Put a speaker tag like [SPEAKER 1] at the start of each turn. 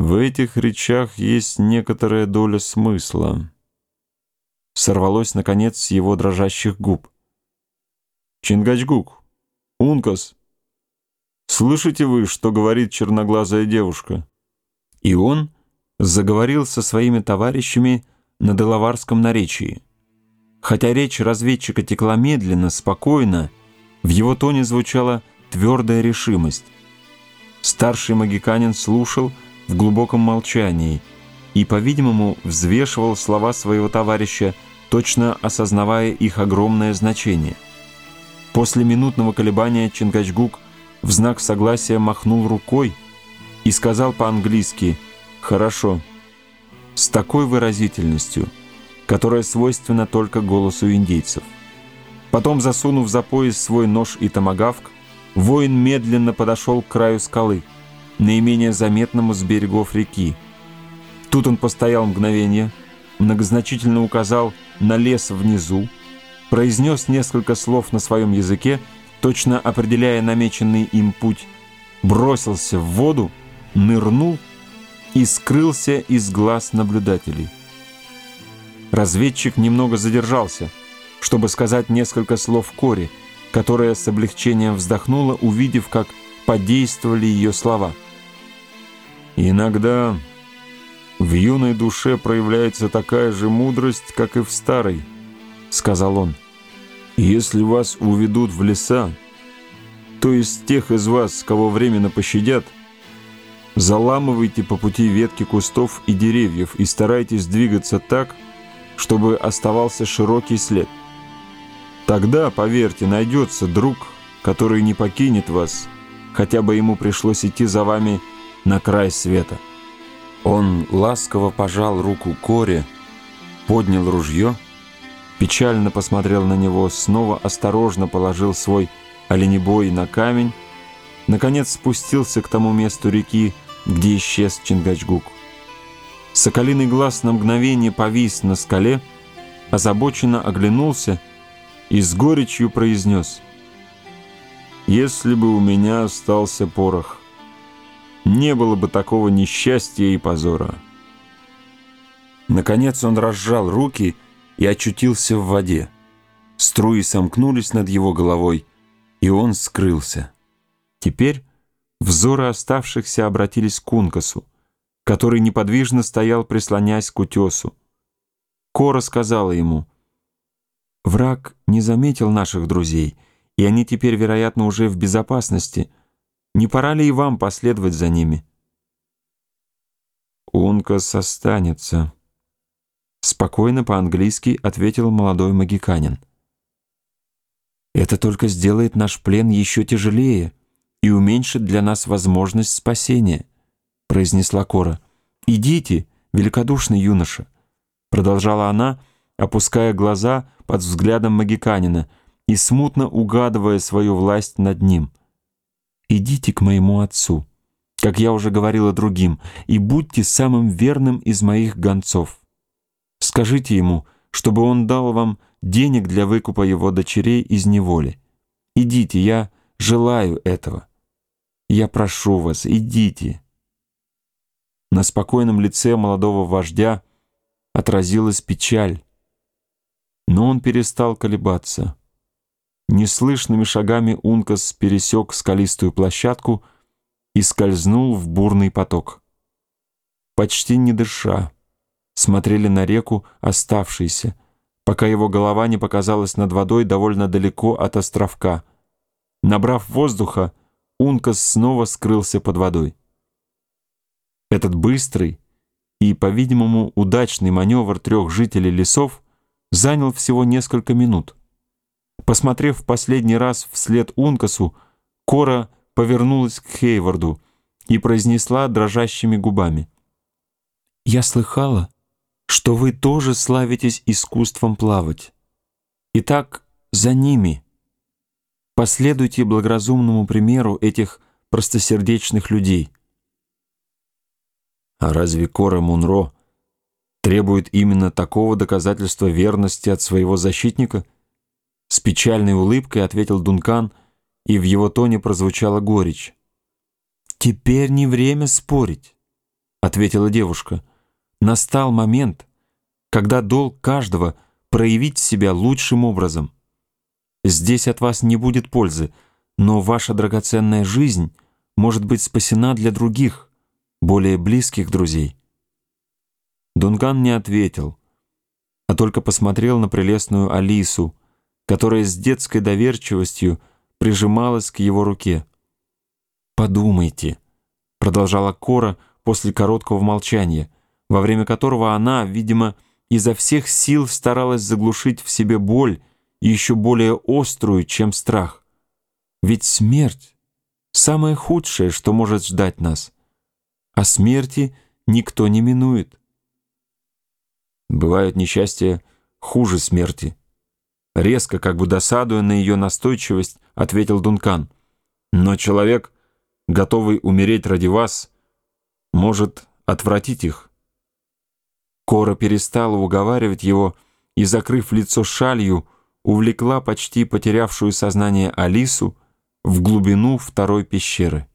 [SPEAKER 1] В этих речах есть некоторая доля смысла. Сорвалось, наконец, с его дрожащих губ. Чингачгук, Ункас, слышите вы, что говорит черноглазая девушка? И он заговорил со своими товарищами на делаварском наречии. Хотя речь разведчика текла медленно, спокойно, в его тоне звучала твердая решимость. Старший магиканин слушал в глубоком молчании и, по-видимому, взвешивал слова своего товарища, точно осознавая их огромное значение. После минутного колебания Чингачгук в знак согласия махнул рукой и сказал по-английски «Хорошо», с такой выразительностью, которая свойственна только голосу индейцев. Потом, засунув за пояс свой нож и томагавк, воин медленно подошел к краю скалы, наименее заметному с берегов реки. Тут он постоял мгновение, многозначительно указал на лес внизу, произнес несколько слов на своем языке, точно определяя намеченный им путь, бросился в воду, нырнул и скрылся из глаз наблюдателей. Разведчик немного задержался, чтобы сказать несколько слов Коре, которая с облегчением вздохнула, увидев, как подействовали ее слова. «Иногда в юной душе проявляется такая же мудрость, как и в старой», — сказал он. «Если вас уведут в леса, то из тех из вас, кого временно пощадят, заламывайте по пути ветки кустов и деревьев и старайтесь двигаться так, чтобы оставался широкий след. Тогда, поверьте, найдется друг, который не покинет вас, хотя бы ему пришлось идти за вами на край света. Он ласково пожал руку Коре, поднял ружье, печально посмотрел на него, снова осторожно положил свой оленебой на камень, наконец спустился к тому месту реки, где исчез Чингачгук. Соколиный глаз на мгновение повис на скале, озабоченно оглянулся и с горечью произнес «Если бы у меня остался порох, не было бы такого несчастья и позора». Наконец он разжал руки и очутился в воде. Струи сомкнулись над его головой, и он скрылся. Теперь взоры оставшихся обратились к Ункасу, который неподвижно стоял, прислонясь к утесу. Кора сказала ему — Враг не заметил наших друзей, и они теперь, вероятно, уже в безопасности. Не пора ли и вам последовать за ними? «Ункас останется», — спокойно по-английски ответил молодой магиканин. «Это только сделает наш плен еще тяжелее и уменьшит для нас возможность спасения», — произнесла Кора. «Идите, великодушный юноша», — продолжала она, опуская глаза, — под взглядом магиканина и смутно угадывая свою власть над ним. «Идите к моему отцу, как я уже говорила другим, и будьте самым верным из моих гонцов. Скажите ему, чтобы он дал вам денег для выкупа его дочерей из неволи. Идите, я желаю этого. Я прошу вас, идите». На спокойном лице молодого вождя отразилась печаль, но он перестал колебаться. Неслышными шагами Ункас пересек скалистую площадку и скользнул в бурный поток. Почти не дыша, смотрели на реку оставшиеся, пока его голова не показалась над водой довольно далеко от островка. Набрав воздуха, Ункас снова скрылся под водой. Этот быстрый и, по-видимому, удачный маневр трех жителей лесов — занял всего несколько минут. Посмотрев в последний раз вслед Ункасу, Кора повернулась к Хейварду и произнесла дрожащими губами. «Я слыхала, что вы тоже славитесь искусством плавать. Итак, за ними. Последуйте благоразумному примеру этих простосердечных людей». А разве Кора Мунро требует именно такого доказательства верности от своего защитника? С печальной улыбкой ответил Дункан, и в его тоне прозвучала горечь. «Теперь не время спорить. — ответила девушка. «Настал момент, когда долг каждого проявить себя лучшим образом. Здесь от вас не будет пользы, но ваша драгоценная жизнь может быть спасена для других, более близких друзей». Дунган не ответил, а только посмотрел на прелестную Алису, которая с детской доверчивостью прижималась к его руке. «Подумайте», — продолжала Кора после короткого молчания, во время которого она, видимо, изо всех сил старалась заглушить в себе боль, еще более острую, чем страх. Ведь смерть — самое худшее, что может ждать нас. А смерти никто не минует. Бывают несчастья хуже смерти. Резко, как бы досадуя на ее настойчивость, ответил Дункан. Но человек, готовый умереть ради вас, может отвратить их. Кора перестала уговаривать его и, закрыв лицо шалью, увлекла почти потерявшую сознание Алису в глубину второй пещеры.